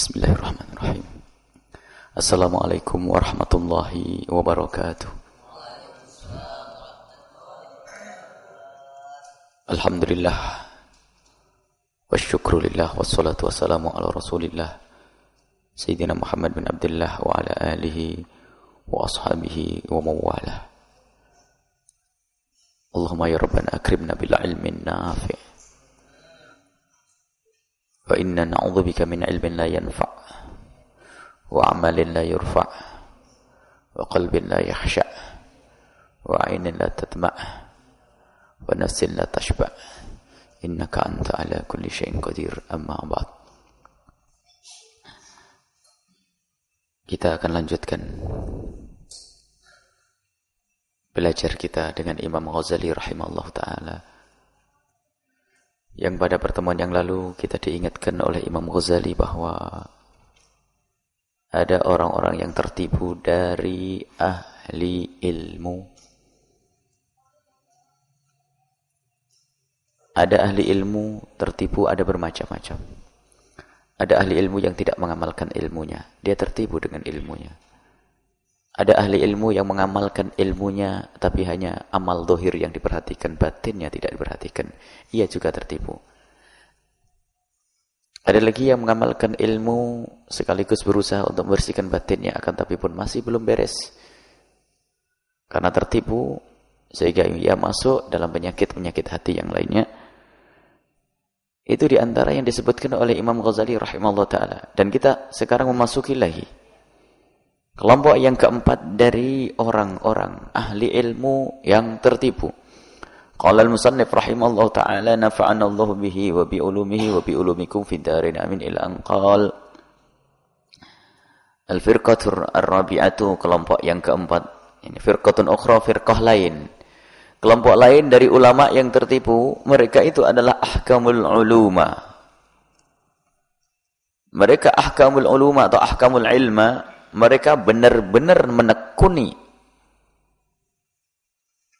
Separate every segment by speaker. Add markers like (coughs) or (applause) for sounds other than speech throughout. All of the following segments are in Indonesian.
Speaker 1: Bismillahirrahmanirrahim. Assalamualaikum warahmatullahi wabarakatuh. Alhamdulillah. Wassyukrulillah wassalatu wassalamu ala Rasulillah. Sayyidina Muhammad bin Abdullah wa ala alihi wa ashabihi wa mawalah. Allahumma ya Rabbana akrimna bil ilmin nafi' Wa inna na'udzubika min ilmin la yanfa' wa amalin la yurfa' wa qalbin la yakhsha' wa ainin la tatma' wa nafsin la tashba' innaka anta ala kulli syai'in qadir. Amma ba'd. Kita akan lanjutkan belajar kita dengan Imam Ghazali rahimahullah taala yang pada pertemuan yang lalu kita diingatkan oleh Imam Ghazali bahwa ada orang-orang yang tertipu dari ahli ilmu. Ada ahli ilmu tertipu ada bermacam-macam. Ada ahli ilmu yang tidak mengamalkan ilmunya. Dia tertipu dengan ilmunya. Ada ahli ilmu yang mengamalkan ilmunya tapi hanya amal dohir yang diperhatikan, batinnya tidak diperhatikan. Ia juga tertipu. Ada lagi yang mengamalkan ilmu sekaligus berusaha untuk membersihkan batinnya akan tapi pun masih belum beres. Karena tertipu sehingga ia masuk dalam penyakit-penyakit hati yang lainnya. Itu di antara yang disebutkan oleh Imam Ghazali rahimahullah ta'ala. Dan kita sekarang memasuki lagi Kelompok yang keempat dari orang-orang ahli ilmu yang tertipu. Qala al-musannif rahimallahu ta'ala nafa'ana Allah bihi wa bi ulumihi wa bi ulumikum fid darin amin ila an Al-firqatur ar-rabi'atu kelompok yang keempat. Ini firqatun ukhra firqah lain. Kelompok lain dari ulama yang tertipu, mereka itu adalah ahkamul uluma. Mereka ahkamul uluma atau ahkamul ilma mereka benar-benar menekuni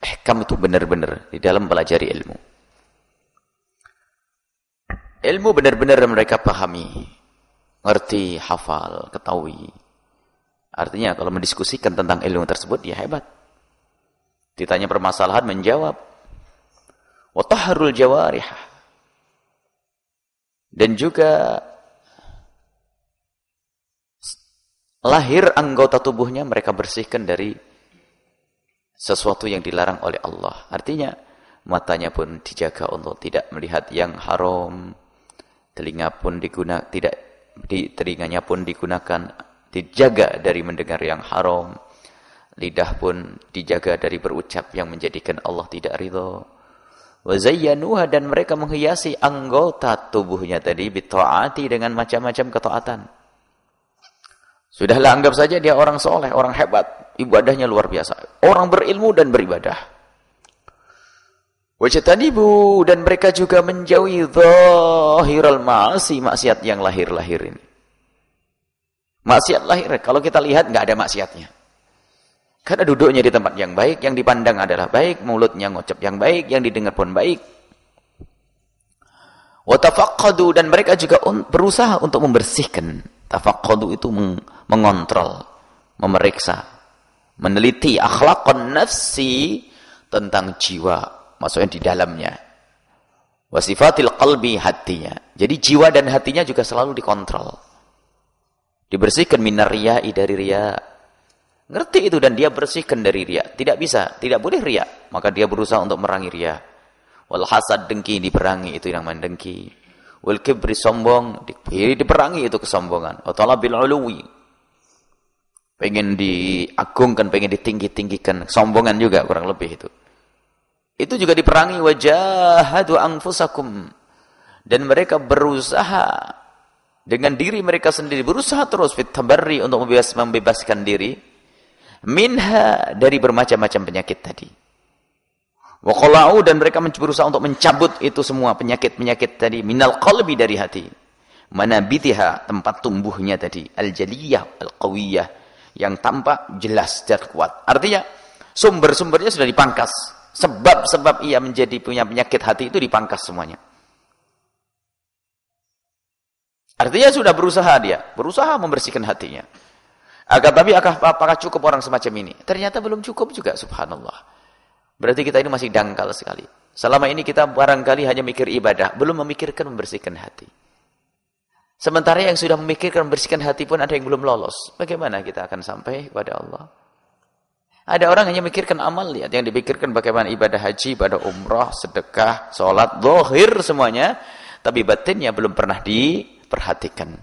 Speaker 1: ihkam itu benar-benar di dalam pelajari ilmu. Ilmu benar-benar mereka pahami, ngerti, hafal, ketahui. Artinya kalau mendiskusikan tentang ilmu tersebut dia hebat. Ditanya permasalahan menjawab. Wa jawarih. Dan juga lahir anggota tubuhnya mereka bersihkan dari sesuatu yang dilarang oleh Allah. Artinya matanya pun dijaga untuk tidak melihat yang haram, telinga pun digunakan tidak di telinganya pun digunakan dijaga dari mendengar yang haram. Lidah pun dijaga dari berucap yang menjadikan Allah tidak ridho. Wazayyanuha dan mereka menghiasi anggota tubuhnya tadi bitaati dengan macam-macam ketaatan. Sudahlah anggap saja dia orang soleh, orang hebat. Ibadahnya luar biasa. Orang berilmu dan beribadah. Wajatanibu dan mereka juga menjauhi zahiral ma'asi, maksiat yang lahir-lahir ini. Maksiat lahir, kalau kita lihat nggak ada maksiatnya. Karena duduknya di tempat yang baik, yang dipandang adalah baik, mulutnya ngocap yang baik, yang didengar pun baik. Watafaqadu dan mereka juga berusaha untuk membersihkan Tafaqqadu itu mengontrol, memeriksa, meneliti akhlakon nafsi tentang jiwa, maksudnya di dalamnya. Wasifatil qalbi hatinya. Jadi jiwa dan hatinya juga selalu dikontrol. Dibersihkan minar riya'i dari riya. Ngerti itu dan dia bersihkan dari riya. Tidak bisa, tidak boleh riya. Maka dia berusaha untuk merangi riya. Wal hasad dengki diperangi itu yang mendengki wal kibri sombong. Diperangi itu kesombongan. Wa talabil uluwi. Pengen diagungkan pengen ditinggi-tinggikan. Sombongan juga kurang lebih itu. Itu juga diperangi. Wajahadu anfusakum. Dan mereka berusaha. Dengan diri mereka sendiri. Berusaha terus fit untuk membebas, membebaskan diri. Minha dari bermacam-macam penyakit tadi Waqala'u dan mereka berusaha untuk mencabut itu semua penyakit-penyakit tadi minal qalbi dari hati. Mana bitiha tempat tumbuhnya tadi al-jaliyah al-qawiyah yang tampak jelas dan kuat. Artinya sumber-sumbernya sudah dipangkas. Sebab-sebab ia menjadi punya penyakit hati itu dipangkas semuanya. Artinya sudah berusaha dia, berusaha membersihkan hatinya. Agar tapi apakah cukup orang semacam ini? Ternyata belum cukup juga, subhanallah. Berarti kita ini masih dangkal sekali. Selama ini kita barangkali hanya mikir ibadah, belum memikirkan membersihkan hati. Sementara yang sudah memikirkan membersihkan hati pun ada yang belum lolos. Bagaimana kita akan sampai kepada Allah? Ada orang hanya memikirkan amal, lihat yang dipikirkan bagaimana ibadah haji, ibadah umrah, sedekah, sholat, dohir semuanya. Tapi batinnya belum pernah diperhatikan.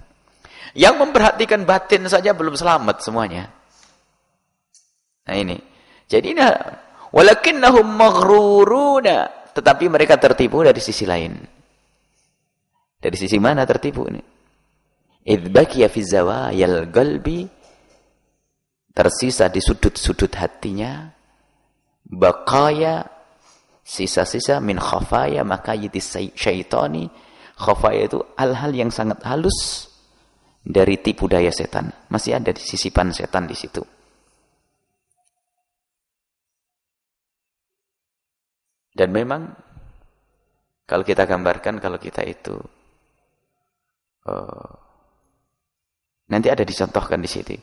Speaker 1: Yang memperhatikan batin saja belum selamat semuanya. Nah ini. Jadi nah, walakinnahum maghruruna, tetapi mereka tertipu dari sisi lain. Dari sisi mana tertipu ini? Idh baqiya fi zawayal qalbi. Tersisa di sudut-sudut hatinya. Bakaya sisa-sisa min khafaya makayiti syaitani. Khafaya itu hal-hal yang sangat halus. Dari tipu daya setan. Masih ada di sisipan setan di situ dan memang kalau kita gambarkan kalau kita itu uh, nanti ada dicontohkan di situ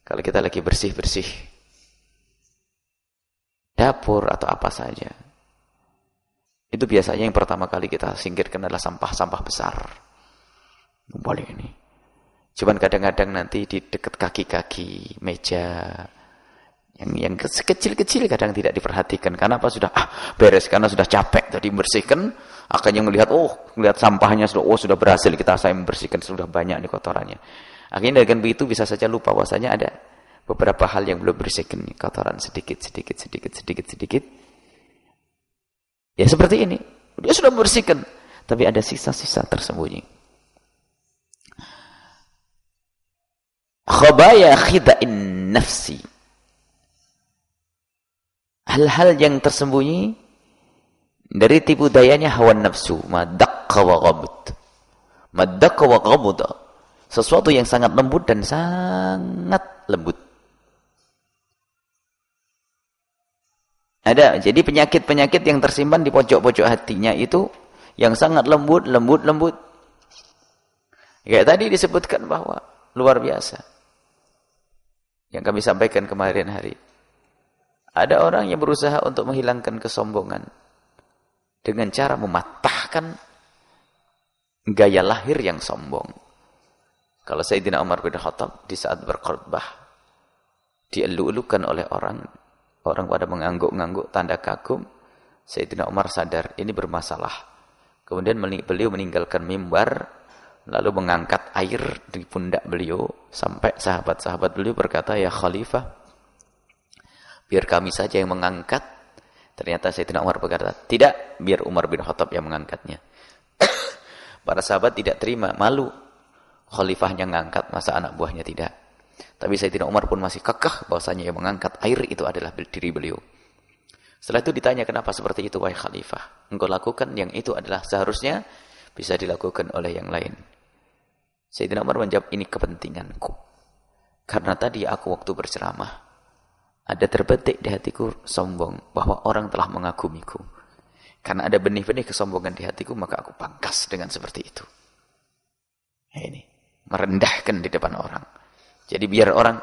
Speaker 1: kalau kita lagi bersih-bersih dapur atau apa saja. Itu biasanya yang pertama kali kita singkirkan adalah sampah-sampah besar. Boleh ini. Cuman kadang-kadang nanti di dekat kaki-kaki meja yang yang kecil-kecil kadang tidak diperhatikan karena apa sudah ah beres karena sudah capek tadi membersihkan akhirnya melihat oh melihat sampahnya sudah oh sudah berhasil kita saya membersihkan sudah banyak nih kotorannya Akhirnya dengan begitu bisa saja lupa bahwasanya ada beberapa hal yang belum bersihkan kotoran sedikit, sedikit, sedikit, sedikit, sedikit. Ya seperti ini. Dia sudah membersihkan. Tapi ada sisa-sisa tersembunyi. Khabaya khida'in nafsi. Hal-hal yang tersembunyi dari tipu dayanya hawa nafsu. Madakka wa ghabud. Madakka wa ghabudah sesuatu yang sangat lembut dan sangat lembut. Ada, jadi penyakit-penyakit yang tersimpan di pojok-pojok hatinya itu yang sangat lembut, lembut, lembut. Kayak tadi disebutkan bahwa luar biasa. Yang kami sampaikan kemarin hari. Ada orang yang berusaha untuk menghilangkan kesombongan dengan cara mematahkan gaya lahir yang sombong. Kalau Sayyidina Umar bin Khattab di saat berkhutbah dielu-elukan oleh orang, orang pada mengangguk-ngangguk tanda kagum, Sayyidina Umar sadar ini bermasalah. Kemudian beliau meninggalkan mimbar lalu mengangkat air di pundak beliau sampai sahabat-sahabat beliau berkata, "Ya khalifah, biar kami saja yang mengangkat." Ternyata Sayyidina Umar berkata, "Tidak, biar Umar bin Khattab yang mengangkatnya." (coughs) Para sahabat tidak terima, malu khalifahnya ngangkat, masa anak buahnya tidak. Tapi Sayyidina Umar pun masih kekeh bahwasanya yang mengangkat air itu adalah diri beliau. Setelah itu ditanya kenapa seperti itu wahai khalifah. Engkau lakukan yang itu adalah seharusnya bisa dilakukan oleh yang lain. Sayyidina Umar menjawab ini kepentinganku. Karena tadi aku waktu berceramah ada terbetik di hatiku sombong bahwa orang telah mengagumiku. Karena ada benih-benih kesombongan di hatiku maka aku pangkas dengan seperti itu. Ini merendahkan di depan orang. Jadi biar orang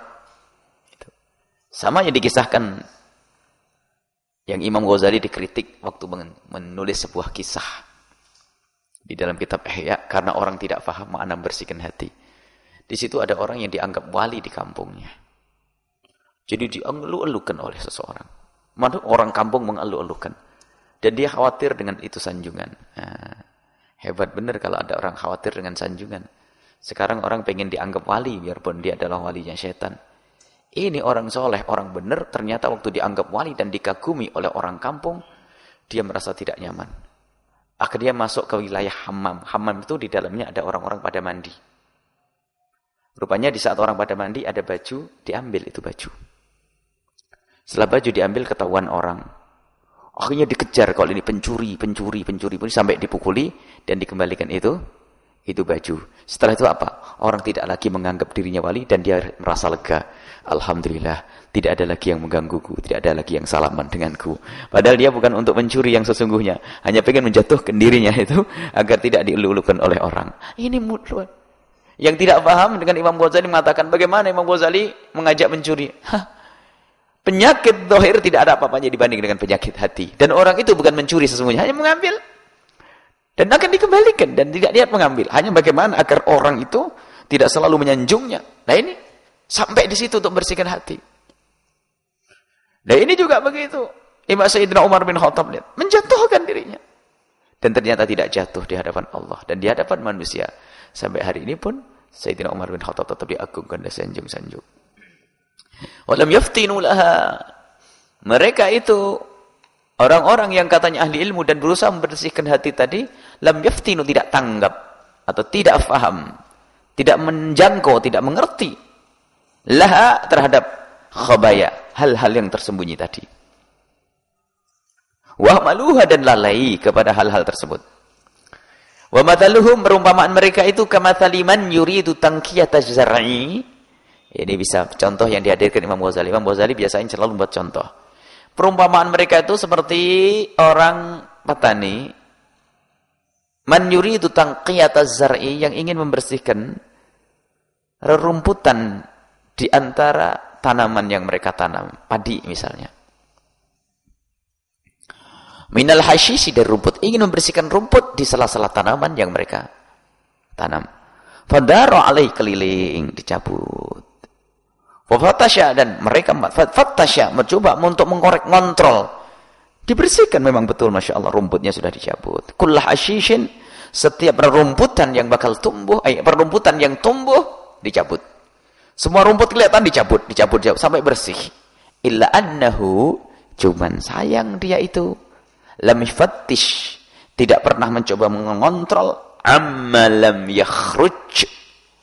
Speaker 1: itu. sama yang dikisahkan yang Imam Ghazali dikritik waktu menulis sebuah kisah di dalam kitab Ihya karena orang tidak paham makna bersihkan hati. Di situ ada orang yang dianggap wali di kampungnya. Jadi dielu-elukan oleh seseorang. Mana orang kampung mengelu-elukan. Dan dia khawatir dengan itu sanjungan. Nah, hebat benar kalau ada orang khawatir dengan sanjungan. Sekarang orang pengen dianggap wali, biarpun dia adalah walinya setan. Ini orang soleh, orang benar, ternyata waktu dianggap wali dan dikagumi oleh orang kampung, dia merasa tidak nyaman. Akhirnya masuk ke wilayah hammam. Hammam itu di dalamnya ada orang-orang pada mandi. Rupanya di saat orang pada mandi ada baju, diambil itu baju. Setelah baju diambil ketahuan orang. Akhirnya dikejar kalau ini pencuri, pencuri, pencuri, pencuri sampai dipukuli dan dikembalikan itu itu baju. Setelah itu apa? Orang tidak lagi menganggap dirinya wali dan dia merasa lega. Alhamdulillah, tidak ada lagi yang menggangguku, tidak ada lagi yang salaman denganku. Padahal dia bukan untuk mencuri yang sesungguhnya, hanya ingin menjatuhkan dirinya itu agar tidak dielulukan oleh orang. Ini mutlak. Yang tidak paham dengan Imam Ghazali mengatakan bagaimana Imam Ghazali mengajak mencuri. Hah, penyakit dohir tidak ada apa-apanya dibanding dengan penyakit hati. Dan orang itu bukan mencuri sesungguhnya, hanya mengambil. Dan akan dikembalikan dan tidak niat mengambil. Hanya bagaimana agar orang itu tidak selalu menyanjungnya. Nah ini sampai di situ untuk bersihkan hati. Dan ini juga begitu. Imam Sayyidina Umar bin Khattab lihat, menjatuhkan dirinya. Dan ternyata tidak jatuh di hadapan Allah dan di hadapan manusia. Sampai hari ini pun Sayyidina Umar bin Khattab tetap diagungkan dan sanjung-sanjung. Walam yaftinu laha. Mereka itu orang-orang yang katanya ahli ilmu dan berusaha membersihkan hati tadi, lam yaftinu tidak tanggap atau tidak faham, tidak menjangkau, tidak mengerti laha terhadap khabaya, hal-hal yang tersembunyi tadi. Wahmaluha dan lalai kepada hal-hal tersebut. Wa mathaluhum perumpamaan mereka itu kamathaliman yuridu tangkiyata zar'i. Ini bisa contoh yang dihadirkan Imam Ghazali. Imam Ghazali biasanya selalu membuat contoh. Perumpamaan mereka itu seperti orang petani man yuridu tangkiyata zar'i yang ingin membersihkan rerumputan di antara tanaman yang mereka tanam, padi misalnya. Minal hasyisi dari rumput, ingin membersihkan rumput di sela-sela tanaman yang mereka tanam. Fadaro alaih keliling, dicabut. Fatasya dan mereka fatasya mencoba untuk mengkorek ngontrol. Dibersihkan memang betul Masya Allah rumputnya sudah dicabut. Kullah asyishin setiap rumputan yang bakal tumbuh, eh, perumputan yang tumbuh dicabut. Semua rumput kelihatan dicabut, dicabut, dicabut sampai bersih. Illa annahu cuman sayang dia itu lam yafattish tidak pernah mencoba mengontrol amma lam yakhruj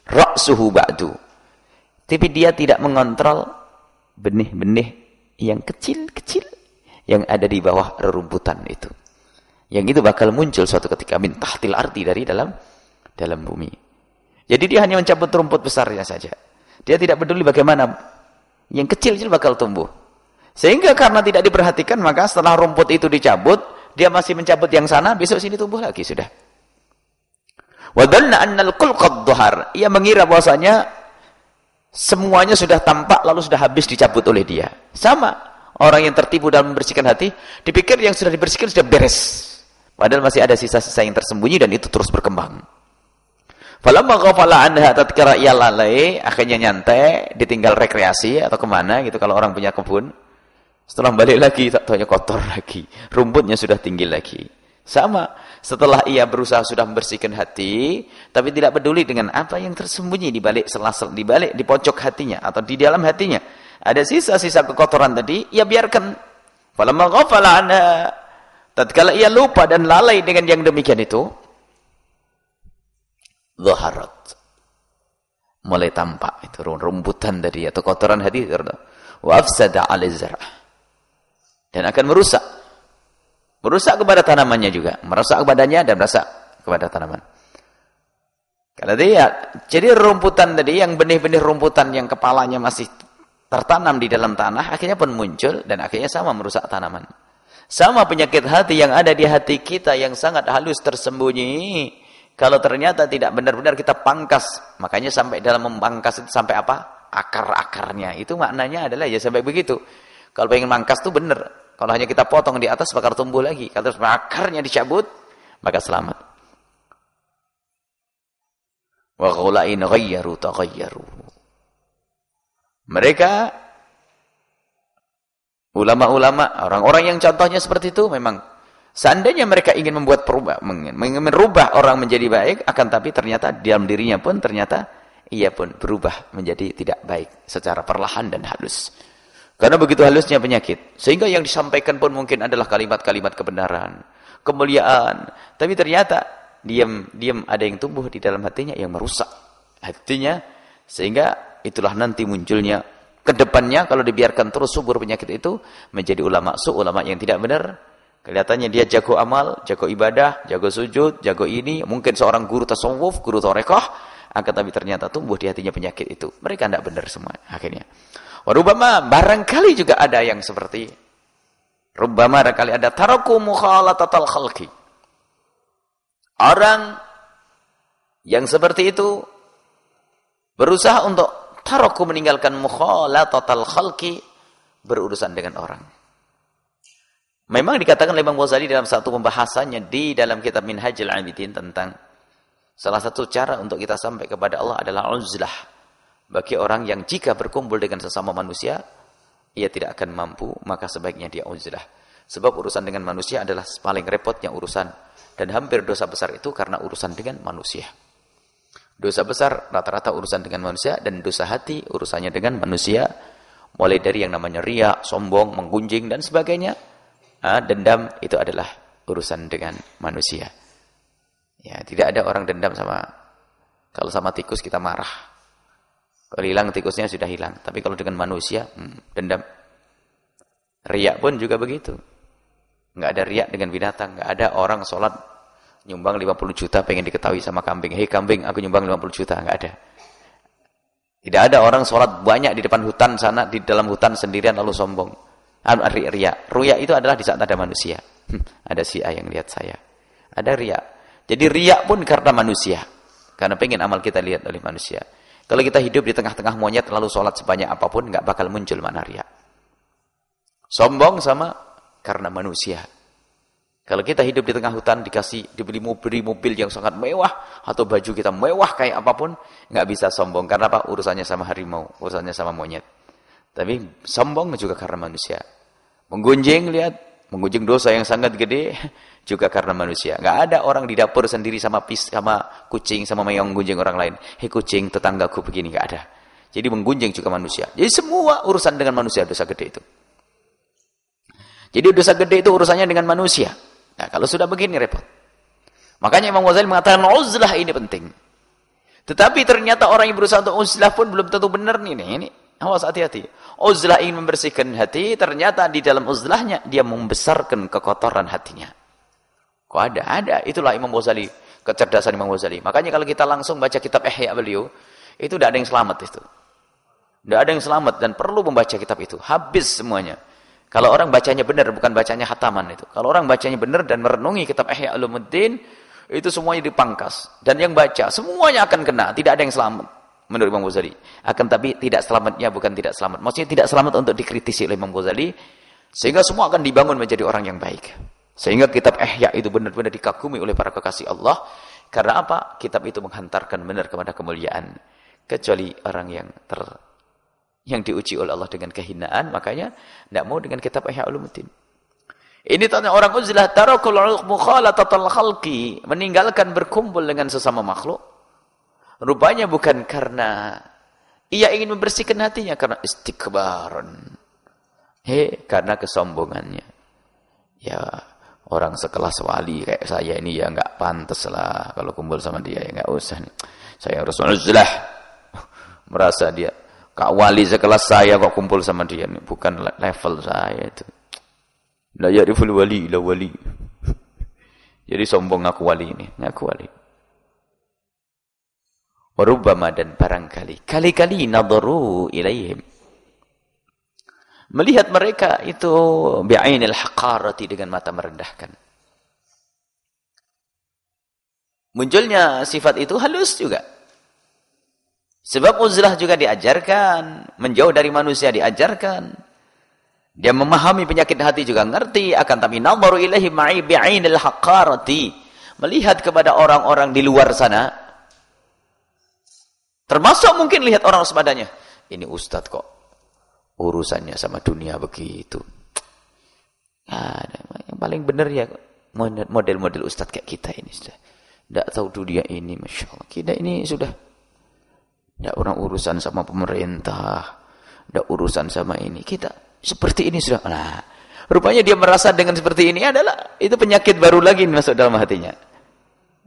Speaker 1: ra'suhu ba'du. Tapi dia tidak mengontrol benih-benih yang kecil-kecil yang ada di bawah rerumputan itu. Yang itu bakal muncul suatu ketika min tahtil arti dari dalam dalam bumi. Jadi dia hanya mencabut rumput besarnya saja. Dia tidak peduli bagaimana yang kecil-kecil bakal tumbuh. Sehingga karena tidak diperhatikan, maka setelah rumput itu dicabut, dia masih mencabut yang sana, besok sini tumbuh lagi sudah. Wadhanna annal kulqad dhuhar. Ia mengira bahwasanya semuanya sudah tampak lalu sudah habis dicabut oleh dia. Sama. Orang yang tertipu dalam membersihkan hati, dipikir yang sudah dibersihkan sudah beres. Padahal masih ada sisa-sisa yang tersembunyi dan itu terus berkembang. Falamma ghafala anha tatkala ia lalai, akhirnya nyantai, ditinggal rekreasi atau ke mana gitu kalau orang punya kebun. Setelah balik lagi, tak tahunya kotor lagi. Rumputnya sudah tinggi lagi. Sama, setelah ia berusaha sudah membersihkan hati, tapi tidak peduli dengan apa yang tersembunyi di balik selasel, di balik, di pojok hatinya, atau di dalam hatinya. Ada sisa-sisa kekotoran tadi, ia biarkan. Falamma ghafala anha, tatkala ia lupa dan lalai dengan yang demikian itu, zaharat. Mulai tampak itu rumputan dari atau kotoran hati wa afsada dan akan merusak merusak kepada tanamannya juga merusak kepadanya dan merusak kepada tanaman kalau dia jadi rumputan tadi yang benih-benih rumputan yang kepalanya masih tertanam di dalam tanah akhirnya pun muncul dan akhirnya sama merusak tanaman sama penyakit hati yang ada di hati kita yang sangat halus tersembunyi kalau ternyata tidak benar-benar kita pangkas, makanya sampai dalam memangkas itu sampai apa? Akar-akarnya. Itu maknanya adalah ya sampai begitu. Kalau pengen mangkas itu benar. Kalau hanya kita potong di atas bakal tumbuh lagi. Kalau akarnya dicabut, maka selamat. Wa ghulain ghayyaru taghayyaru. Mereka ulama-ulama, orang-orang yang contohnya seperti itu memang Seandainya mereka ingin membuat perubah, ingin merubah orang menjadi baik, akan tapi ternyata dalam dirinya pun ternyata ia pun berubah menjadi tidak baik secara perlahan dan halus. Karena begitu halusnya penyakit. Sehingga yang disampaikan pun mungkin adalah kalimat-kalimat kebenaran, kemuliaan. Tapi ternyata diam diam ada yang tumbuh di dalam hatinya yang merusak hatinya sehingga itulah nanti munculnya ke depannya kalau dibiarkan terus subur penyakit itu menjadi ulama su ulama yang tidak benar Kelihatannya dia jago amal, jago ibadah, jago sujud, jago ini. Mungkin seorang guru tasawuf, guru torekoh. Akan tapi ternyata tumbuh di hatinya penyakit itu. Mereka tidak benar semua akhirnya. Warubama barangkali juga ada yang seperti Rubama barangkali ada taraku mukhalatatal khalqi. Orang yang seperti itu berusaha untuk taraku meninggalkan mukhalatatal khalqi berurusan dengan orang. Memang dikatakan oleh Imam Ghazali dalam satu pembahasannya di dalam kitab Minhajul Abidin tentang salah satu cara untuk kita sampai kepada Allah adalah uzlah. Bagi orang yang jika berkumpul dengan sesama manusia, ia tidak akan mampu, maka sebaiknya dia uzlah. Sebab urusan dengan manusia adalah paling repotnya urusan. Dan hampir dosa besar itu karena urusan dengan manusia. Dosa besar rata-rata urusan dengan manusia dan dosa hati urusannya dengan manusia. Mulai dari yang namanya ria, sombong, menggunjing dan sebagainya. Ah, dendam itu adalah urusan dengan manusia. Ya, tidak ada orang dendam sama kalau sama tikus kita marah. Kalau hilang tikusnya sudah hilang. Tapi kalau dengan manusia, hmm, dendam. Riak pun juga begitu. Nggak ada riak dengan binatang. Nggak ada orang sholat nyumbang 50 juta pengen diketahui sama kambing. Hei kambing, aku nyumbang 50 juta. Nggak ada. Tidak ada orang sholat banyak di depan hutan sana, di dalam hutan sendirian lalu sombong. Riak. Riak itu adalah di saat ada manusia. Hmm, ada si A yang lihat saya. Ada riak. Jadi riak pun karena manusia. Karena pengen amal kita lihat oleh manusia. Kalau kita hidup di tengah-tengah monyet lalu sholat sebanyak apa pun, nggak bakal muncul makna riak. Sombong sama karena manusia. Kalau kita hidup di tengah hutan, dikasih dibeli mobil, mobil yang sangat mewah, atau baju kita mewah kayak apa pun, nggak bisa sombong. Karena apa? Urusannya sama harimau, urusannya sama monyet. Tapi sombong juga karena manusia. Menggunjing, lihat, menggunjing dosa yang sangat gede, juga karena manusia. Nggak ada orang di dapur sendiri sama pis, sama kucing, sama mayong gunjing orang lain. Hei kucing, tetanggaku begini, nggak ada. Jadi menggunjing juga manusia. Jadi semua urusan dengan manusia dosa gede itu. Jadi dosa gede itu urusannya dengan manusia. Nah, kalau sudah begini repot. Makanya Imam Ghazali mengatakan uzlah ini penting. Tetapi ternyata orang yang berusaha untuk uzlah pun belum tentu benar nih. Ini, awas hati-hati. Uzlah ingin membersihkan hati, ternyata di dalam uzlahnya dia membesarkan kekotoran hatinya. Kok ada? Ada. Itulah Imam Ghazali. Kecerdasan Imam Ghazali. Makanya kalau kita langsung baca kitab Ihya beliau, itu tidak ada yang selamat itu. Tidak ada yang selamat dan perlu membaca kitab itu. Habis semuanya. Kalau orang bacanya benar, bukan bacanya hataman itu. Kalau orang bacanya benar dan merenungi kitab Ihya Ulumuddin, itu semuanya dipangkas. Dan yang baca, semuanya akan kena. Tidak ada yang selamat. Menurut Imam Ghazali. Akan tapi tidak selamatnya bukan tidak selamat. Maksudnya tidak selamat untuk dikritisi oleh Imam Ghazali. Sehingga semua akan dibangun menjadi orang yang baik. Sehingga kitab Ihya itu benar-benar dikagumi oleh para kekasih Allah. Karena apa? Kitab itu menghantarkan benar kepada kemuliaan. Kecuali orang yang ter yang diuji oleh Allah dengan kehinaan, makanya tidak mau dengan kitab Ihya Ulumuddin. Ini tanya orang uzlah tarakul mukhalatatal khalqi, meninggalkan berkumpul dengan sesama makhluk. Rupanya bukan karena ia ingin membersihkan hatinya karena istikbaran. He, karena kesombongannya. Ya, orang sekelas wali kayak saya ini ya nggak pantas lah. Kalau kumpul sama dia ya nggak usah. Saya harus uzlah (laughs) merasa dia kak wali sekelas saya kok kumpul sama dia bukan level saya itu. La ya'riful wali la wali. (laughs) Jadi sombong aku wali ini ngaku wali. Warubama dan barangkali kali-kali nadharu ilaihim Melihat mereka itu bi'ainil haqarati dengan mata merendahkan. Munculnya sifat itu halus juga. Sebab uzlah juga diajarkan, menjauh dari manusia diajarkan. Dia memahami penyakit hati juga ngerti, akan tapi nadharu ilahi ma'i bi'ainil haqarati. Melihat kepada orang-orang di luar sana, termasuk mungkin lihat orang sepadanya. Ini ustadz kok urusannya sama dunia begitu. Ada yang paling benar ya model-model ustadz kayak kita ini sudah. Tidak tahu dunia ini, masya Allah. Kita ini sudah tidak orang urusan sama pemerintah, tidak urusan sama ini. Kita seperti ini sudah. Nah, rupanya dia merasa dengan seperti ini adalah itu penyakit baru lagi masuk dalam hatinya.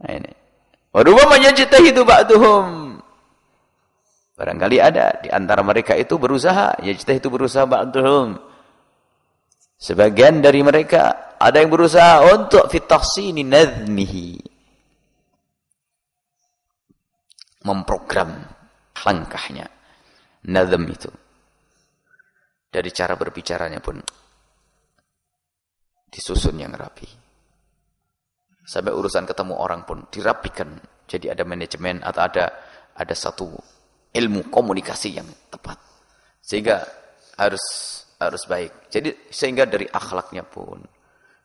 Speaker 1: Nah, ini. Warubama yajtahidu ba'duhum Barangkali ada di antara mereka itu berusaha, ya itu berusaha ba'duhum. Sebagian dari mereka ada yang berusaha untuk fitahsini nadhmihi. Memprogram langkahnya. Nadhm itu. Dari cara berbicaranya pun disusun yang rapi. Sampai urusan ketemu orang pun dirapikan. Jadi ada manajemen atau ada ada satu ilmu komunikasi yang tepat. Sehingga harus harus baik. Jadi sehingga dari akhlaknya pun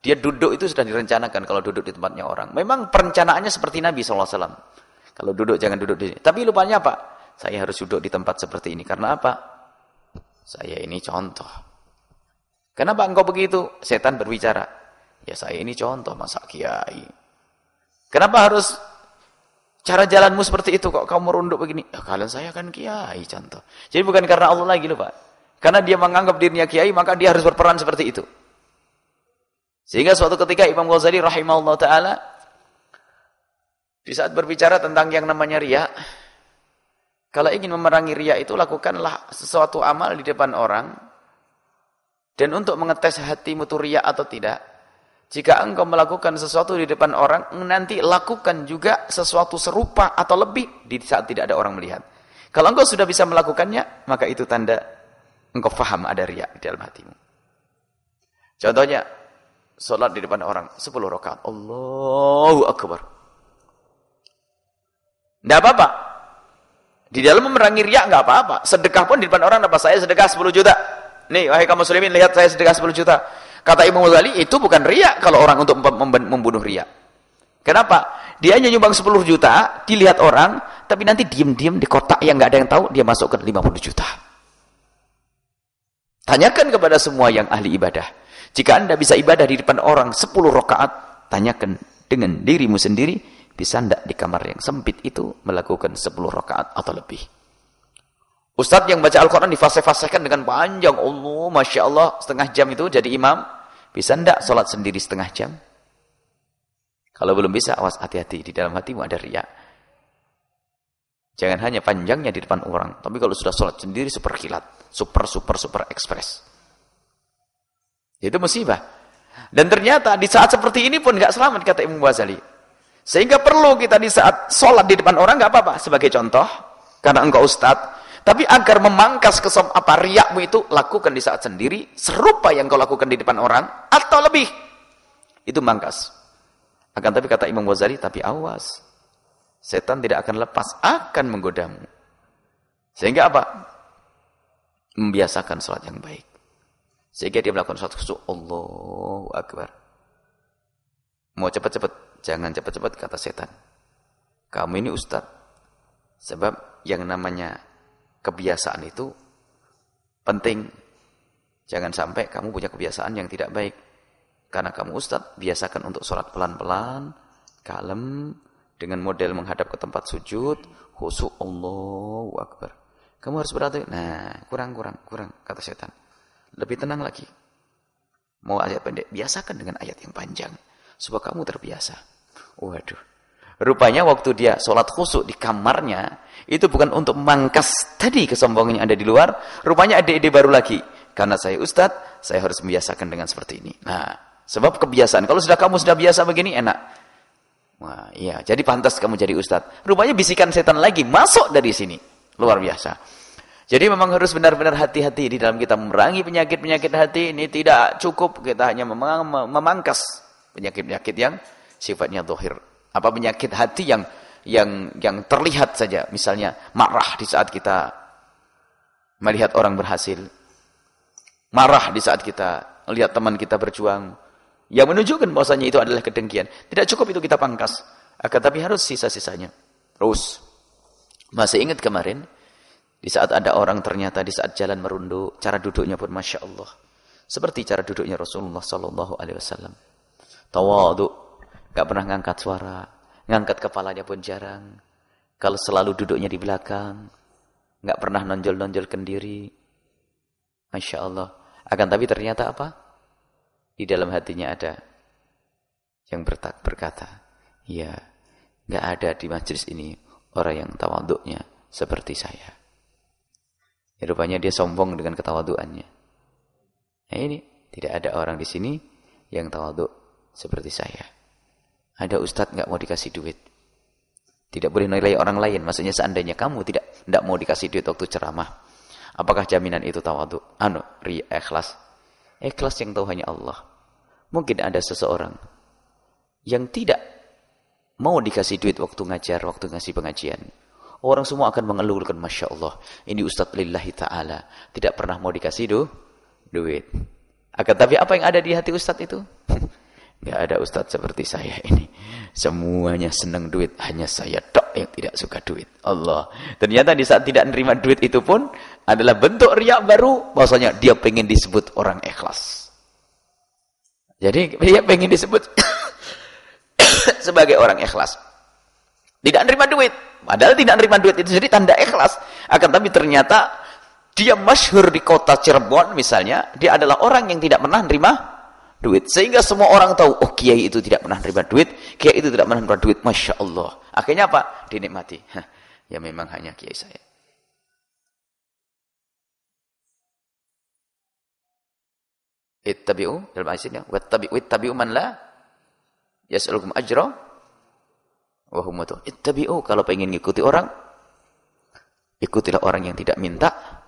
Speaker 1: dia duduk itu sudah direncanakan kalau duduk di tempatnya orang. Memang perencanaannya seperti Nabi SAW. Kalau duduk jangan duduk di sini. Tapi lupanya apa? Saya harus duduk di tempat seperti ini. Karena apa? Saya ini contoh. Kenapa engkau begitu? Setan berbicara. Ya saya ini contoh masa kiai. Kenapa harus cara jalanmu seperti itu kok kamu merunduk begini? Ya kalian saya kan kiai contoh. Jadi bukan karena Allah lagi loh Pak. Karena dia menganggap dirinya kiai maka dia harus berperan seperti itu. Sehingga suatu ketika Imam Ghazali rahimahullah ta'ala di saat berbicara tentang yang namanya ria, kalau ingin memerangi ria itu lakukanlah sesuatu amal di depan orang dan untuk mengetes hatimu itu ria atau tidak. Jika engkau melakukan sesuatu di depan orang, nanti lakukan juga sesuatu serupa atau lebih di saat tidak ada orang melihat. Kalau engkau sudah bisa melakukannya, maka itu tanda engkau faham ada ria di dalam hatimu. Contohnya, Sholat di depan orang. Sepuluh rakaat. Allahu Akbar. Tidak apa-apa. Di dalam memerangi riak nggak apa-apa. Sedekah pun di depan orang apa? Saya sedekah 10 juta. Nih, wahai kaum muslimin, lihat saya sedekah 10 juta. Kata Imam Ghazali, itu bukan riak kalau orang untuk membunuh riak. Kenapa? Dia hanya nyumbang 10 juta, dilihat orang, tapi nanti diam-diam di kotak yang nggak ada yang tahu, dia masuk ke 50 juta. Tanyakan kepada semua yang ahli ibadah. Jika anda bisa ibadah di depan orang 10 rakaat, tanyakan dengan dirimu sendiri, bisa tidak di kamar yang sempit itu melakukan 10 rakaat atau lebih. Ustadz yang baca Al-Quran difase-fasekan dengan panjang. Allah, Masya Allah, setengah jam itu jadi imam. Bisa tidak sholat sendiri setengah jam? Kalau belum bisa, awas hati-hati. Di dalam hatimu ada riak. Jangan hanya panjangnya di depan orang. Tapi kalau sudah sholat sendiri, super kilat. Super, super, super ekspres. Itu musibah. Dan ternyata di saat seperti ini pun nggak selamat kata Imam Ghazali. Sehingga perlu kita di saat sholat di depan orang nggak apa-apa sebagai contoh karena engkau ustad. Tapi agar memangkas kesom apa riakmu itu lakukan di saat sendiri serupa yang kau lakukan di depan orang atau lebih. Itu mangkas. Akan tapi kata Imam Ghazali tapi awas. Setan tidak akan lepas, akan menggodamu. Sehingga apa? Membiasakan sholat yang baik. Sehingga dia melakukan suatu khusyuk. Allahu Akbar. Mau cepat-cepat. Jangan cepat-cepat kata setan. Kamu ini ustaz. Sebab yang namanya kebiasaan itu penting. Jangan sampai kamu punya kebiasaan yang tidak baik. Karena kamu ustaz, biasakan untuk sholat pelan-pelan, kalem, dengan model menghadap ke tempat sujud, khusyuk Allahu Akbar. Kamu harus berhati, nah kurang, kurang, kurang, kata setan. Lebih tenang lagi. Mau ayat pendek, biasakan dengan ayat yang panjang. Supaya kamu terbiasa. Waduh. Rupanya waktu dia sholat khusuk di kamarnya, itu bukan untuk memangkas tadi kesombongan yang ada di luar. Rupanya ada ide baru lagi. Karena saya ustadz, saya harus membiasakan dengan seperti ini. Nah, sebab kebiasaan. Kalau sudah kamu sudah biasa begini, enak. Wah, iya. Jadi pantas kamu jadi ustadz. Rupanya bisikan setan lagi masuk dari sini. Luar biasa. Jadi memang harus benar-benar hati-hati di dalam kita memerangi penyakit-penyakit hati ini tidak cukup kita hanya memangkas penyakit-penyakit yang sifatnya dohir. Apa penyakit hati yang yang yang terlihat saja, misalnya marah di saat kita melihat orang berhasil, marah di saat kita melihat teman kita berjuang, yang menunjukkan bahwasanya itu adalah kedengkian. Tidak cukup itu kita pangkas, akan tapi harus sisa-sisanya. Terus, masih ingat kemarin? Di saat ada orang ternyata di saat jalan merunduk, cara duduknya pun masya Allah. Seperti cara duduknya Rasulullah Sallallahu Alaihi Wasallam. Tawadu, gak pernah ngangkat suara, ngangkat kepalanya pun jarang. Kalau selalu duduknya di belakang, gak pernah nonjol-nonjol kendiri. Masya Allah. Akan tapi ternyata apa? Di dalam hatinya ada yang bertak berkata, ya, gak ada di majlis ini orang yang tawaduknya seperti saya. Ya, rupanya dia sombong dengan ketawaduannya. Nah ini, tidak ada orang di sini yang tawaduk seperti saya. Ada ustadz nggak mau dikasih duit. Tidak boleh nilai orang lain. Maksudnya seandainya kamu tidak tidak mau dikasih duit waktu ceramah. Apakah jaminan itu tawadu? Anu, ria, ikhlas. Ikhlas yang tahu hanya Allah. Mungkin ada seseorang yang tidak mau dikasih duit waktu ngajar, waktu ngasih pengajian. Orang semua akan mengeluhkan, Masya Allah, ini Ustadz lillahi ta'ala. Tidak pernah mau dikasih du, duit. Akan tapi apa yang ada di hati Ustadz itu? (laughs) Gak ada Ustadz seperti saya ini. Semuanya senang duit, hanya saya tok yang tidak suka duit. Allah. Ternyata di saat tidak menerima duit itu pun adalah bentuk riak baru. Bahwasanya dia pengen disebut orang ikhlas. Jadi dia pengen disebut (coughs) sebagai orang ikhlas. Tidak menerima duit. Padahal tidak menerima duit itu jadi tanda ikhlas. Akan tapi ternyata dia masyhur di kota Cirebon misalnya, dia adalah orang yang tidak pernah menerima duit. Sehingga semua orang tahu, oh kiai itu tidak pernah terima duit, kiai itu tidak pernah terima duit. Masya Allah. Akhirnya apa? Dinikmati. Hah, ya memang hanya kiai saya. Ittabi'u dalam ayatnya wattabi'u ittabi'u man la yas'alukum ajra wa hum ittabi'u kalau pengen ngikuti orang ikutilah orang yang tidak minta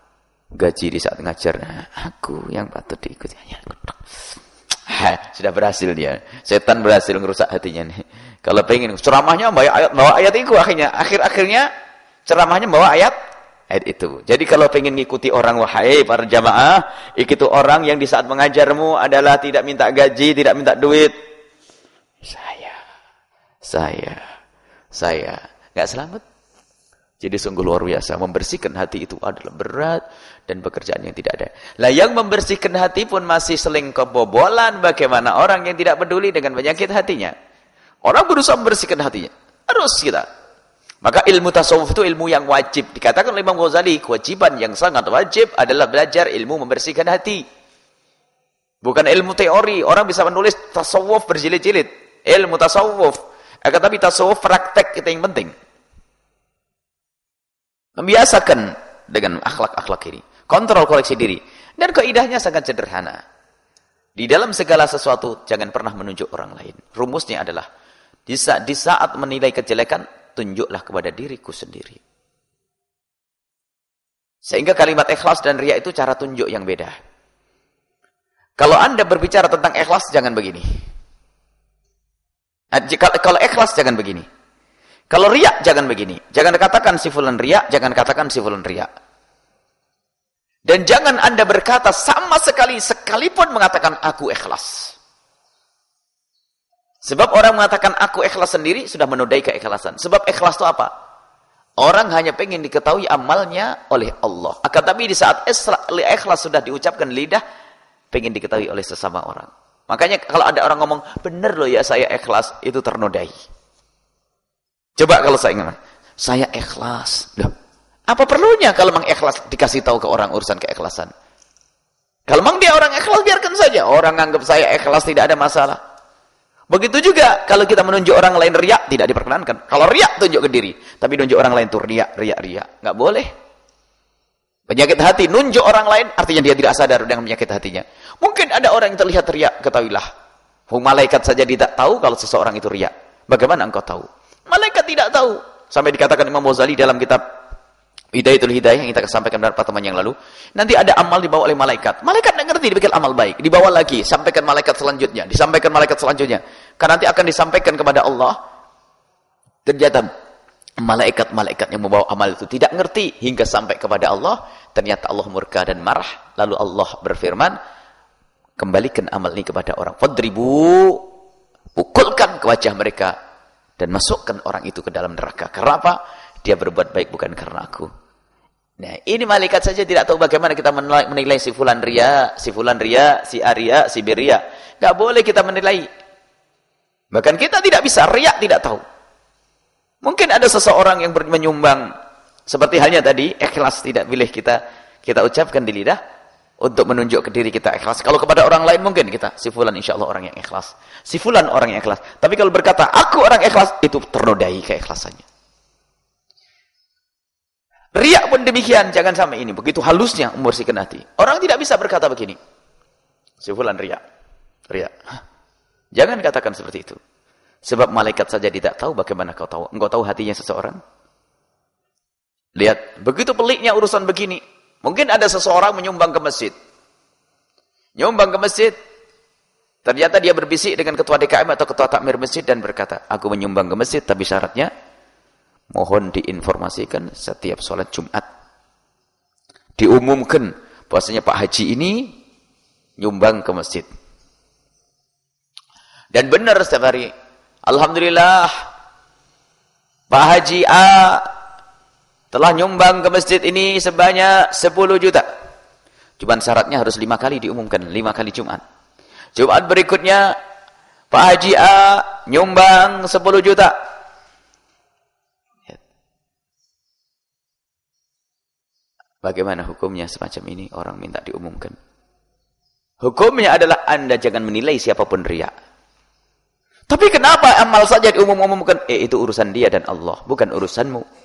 Speaker 1: gaji di saat ngajar nah, aku yang patut diikuti hanya aku sudah berhasil dia. Setan berhasil merusak hatinya nih. Kalau pengen ceramahnya bawa ayat bawa ayat itu akhirnya akhir-akhirnya ceramahnya bawa ayat ayat itu. Jadi kalau pengen ngikuti orang wahai para jamaah, ikuti orang yang di saat mengajarmu adalah tidak minta gaji, tidak minta duit. Saya, saya, saya nggak selamat. Jadi sungguh luar biasa. Membersihkan hati itu adalah berat dan pekerjaan yang tidak ada. Lah yang membersihkan hati pun masih seling kebobolan. Bagaimana orang yang tidak peduli dengan penyakit hatinya. Orang berusaha membersihkan hatinya. Harus kita. Maka ilmu tasawuf itu ilmu yang wajib. Dikatakan oleh Imam Ghazali, kewajiban yang sangat wajib adalah belajar ilmu membersihkan hati. Bukan ilmu teori. Orang bisa menulis tasawuf berjilid-jilid. Ilmu tasawuf. Akan tapi tasawuf praktek itu yang penting. Membiasakan dengan akhlak-akhlak ini. Kontrol koleksi diri. Dan keidahnya sangat sederhana. Di dalam segala sesuatu, jangan pernah menunjuk orang lain. Rumusnya adalah, di saat, di saat menilai kejelekan, tunjuklah kepada diriku sendiri. Sehingga kalimat ikhlas dan ria itu cara tunjuk yang beda. Kalau anda berbicara tentang ikhlas, jangan begini. Kalau ikhlas, jangan begini. Kalau riak jangan begini. Jangan katakan si fulan riak, jangan katakan si fulan riak. Dan jangan Anda berkata sama sekali sekalipun mengatakan aku ikhlas. Sebab orang mengatakan aku ikhlas sendiri sudah menodai keikhlasan. Sebab ikhlas itu apa? Orang hanya pengen diketahui amalnya oleh Allah. Akan tapi di saat ikhlas sudah diucapkan lidah, pengen diketahui oleh sesama orang. Makanya kalau ada orang ngomong, benar loh ya saya ikhlas, itu ternodai. Coba kalau saya ingat, saya ikhlas. Loh, apa perlunya kalau memang ikhlas dikasih tahu ke orang urusan keikhlasan? Kalau memang dia orang ikhlas, biarkan saja. Orang anggap saya ikhlas, tidak ada masalah. Begitu juga kalau kita menunjuk orang lain riak, tidak diperkenankan. Kalau riak, tunjuk ke diri. Tapi nunjuk orang lain itu riak, riak, riak. Nggak boleh. Penyakit hati, nunjuk orang lain, artinya dia tidak sadar dengan penyakit hatinya. Mungkin ada orang yang terlihat riak, ketahuilah. Malaikat saja tidak tahu kalau seseorang itu riak. Bagaimana engkau tahu? Malaikat tidak tahu. Sampai dikatakan Imam Ghazali dalam kitab Hidayatul Hidayah yang kita sampaikan pada pertemuan yang lalu. Nanti ada amal dibawa oleh malaikat. Malaikat tidak ngerti dibikin amal baik. Dibawa lagi, sampaikan malaikat selanjutnya. Disampaikan malaikat selanjutnya. Karena nanti akan disampaikan kepada Allah. Ternyata malaikat-malaikat yang membawa amal itu tidak ngerti. Hingga sampai kepada Allah. Ternyata Allah murka dan marah. Lalu Allah berfirman. Kembalikan amal ini kepada orang. Fadribu. Pukulkan ke wajah mereka dan masukkan orang itu ke dalam neraka. Karena apa? Dia berbuat baik bukan karena aku. Nah, ini malaikat saja tidak tahu bagaimana kita menilai, menilai si fulan ria, si fulan ria, si aria, si beria. Gak boleh kita menilai. Bahkan kita tidak bisa, ria tidak tahu. Mungkin ada seseorang yang menyumbang seperti halnya tadi, ikhlas tidak pilih kita kita ucapkan di lidah, untuk menunjuk ke diri kita ikhlas. Kalau kepada orang lain mungkin kita, si fulan insya Allah orang yang ikhlas. Si fulan orang yang ikhlas. Tapi kalau berkata, aku orang ikhlas, itu ternodai keikhlasannya. Riak pun demikian, jangan sampai ini. Begitu halusnya membersihkan hati. Orang tidak bisa berkata begini. Si fulan riak. Riak. Jangan katakan seperti itu. Sebab malaikat saja tidak tahu bagaimana kau tahu. Engkau tahu hatinya seseorang? Lihat, begitu peliknya urusan begini. Mungkin ada seseorang menyumbang ke masjid. Nyumbang ke masjid. Ternyata dia berbisik dengan ketua DKM atau ketua takmir masjid dan berkata, aku menyumbang ke masjid tapi syaratnya mohon diinformasikan setiap sholat Jumat. Diumumkan bahwasanya Pak Haji ini nyumbang ke masjid. Dan benar setiap hari. Alhamdulillah Pak Haji A telah nyumbang ke masjid ini sebanyak 10 juta. Cuman syaratnya harus lima kali diumumkan, lima kali Jumat. Jumat berikutnya Pak Haji A nyumbang 10 juta. Bagaimana hukumnya semacam ini orang minta diumumkan? Hukumnya adalah anda jangan menilai siapa pun riak. Tapi kenapa amal saja diumum-umumkan? Eh itu urusan dia dan Allah, bukan urusanmu.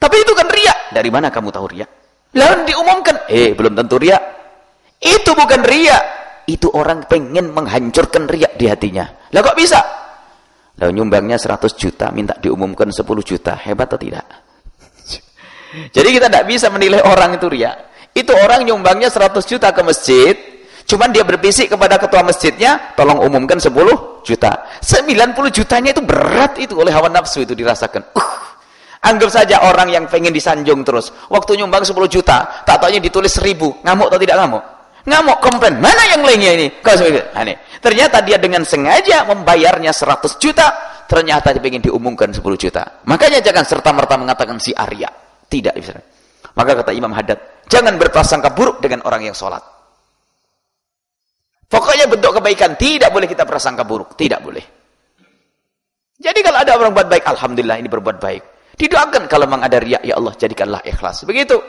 Speaker 1: Tapi itu kan riak. Dari mana kamu tahu riak? Lalu diumumkan. Eh belum tentu riak. Itu bukan riak. Itu orang pengen menghancurkan riak di hatinya. Lah kok bisa? Lalu nyumbangnya 100 juta, minta diumumkan 10 juta. Hebat atau tidak? (laughs) Jadi kita tidak bisa menilai orang itu ria. Itu orang nyumbangnya 100 juta ke masjid, cuman dia berbisik kepada ketua masjidnya, tolong umumkan 10 juta. 90 jutanya itu berat itu oleh hawa nafsu itu dirasakan. Uh, anggap saja orang yang pengen disanjung terus. Waktu nyumbang 10 juta, tak taunya ditulis 1000. Ngamuk atau tidak ngamuk? Ngamuk, komplain. Mana yang lainnya ini? Nah, ini. Ternyata dia dengan sengaja membayarnya 100 juta, ternyata dia ingin diumumkan 10 juta. Makanya jangan serta-merta mengatakan si Arya. Tidak bisa. Maka kata Imam Haddad, jangan berprasangka buruk dengan orang yang sholat. Pokoknya bentuk kebaikan, tidak boleh kita prasangka buruk. Tidak boleh. Jadi kalau ada orang buat baik, Alhamdulillah ini berbuat baik. Didoakan kalau memang ada riak, ya Allah jadikanlah ikhlas. Begitu.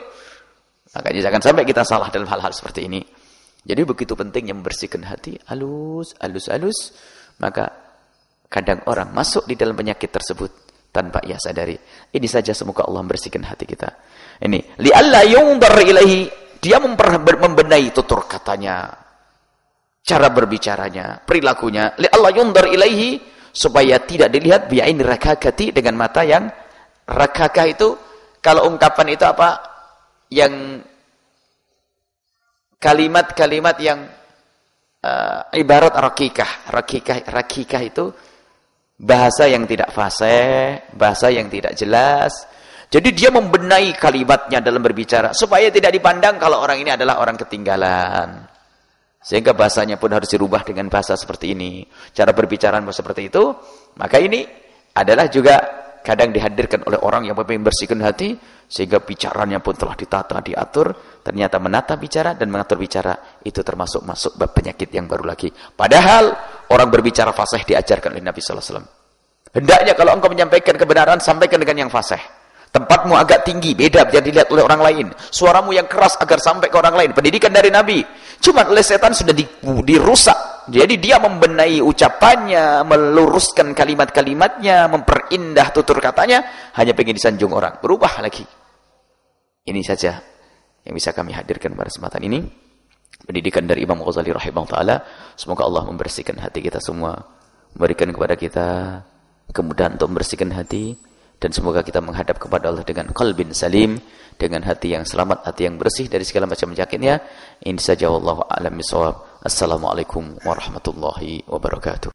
Speaker 1: Makanya jangan sampai kita salah dalam hal-hal seperti ini. Jadi begitu pentingnya membersihkan hati, halus, halus, halus. Maka kadang orang masuk di dalam penyakit tersebut tanpa ia sadari. Ini saja semoga Allah membersihkan hati kita. Ini li'alla yunzar ilaihi dia membenahi tutur katanya, cara berbicaranya, perilakunya. Li'alla yunzar ilaihi supaya tidak dilihat bi'ain rakakati dengan mata yang rakakah itu kalau ungkapan itu apa? Yang kalimat-kalimat yang uh, ibarat rakikah. Rakikah rakikah itu bahasa yang tidak fasih, bahasa yang tidak jelas. Jadi dia membenahi kalimatnya dalam berbicara supaya tidak dipandang kalau orang ini adalah orang ketinggalan. Sehingga bahasanya pun harus dirubah dengan bahasa seperti ini. Cara berbicara seperti itu, maka ini adalah juga kadang dihadirkan oleh orang yang membersihkan hati sehingga bicaranya pun telah ditata, diatur, ternyata menata bicara dan mengatur bicara itu termasuk masuk bab penyakit yang baru lagi. Padahal orang berbicara fasih diajarkan oleh Nabi sallallahu alaihi wasallam. Hendaknya kalau engkau menyampaikan kebenaran sampaikan dengan yang fasih. Tempatmu agak tinggi, beda biar dilihat oleh orang lain. Suaramu yang keras agar sampai ke orang lain. Pendidikan dari Nabi. Cuma oleh setan sudah di, dirusak. Jadi dia membenahi ucapannya, meluruskan kalimat-kalimatnya, memperindah tutur katanya, hanya pengen disanjung orang. Berubah lagi. Ini saja yang bisa kami hadirkan pada kesempatan ini. Pendidikan dari Imam Ghazali rahimahullah taala. Semoga Allah membersihkan hati kita semua, memberikan kepada kita kemudahan untuk membersihkan hati dan semoga kita menghadap kepada Allah dengan kalbin salim, dengan hati yang selamat, hati yang bersih dari segala macam penyakitnya. Saja wallahu a'lam bishawab. Assalamualaikum warahmatullahi wabarakatuh.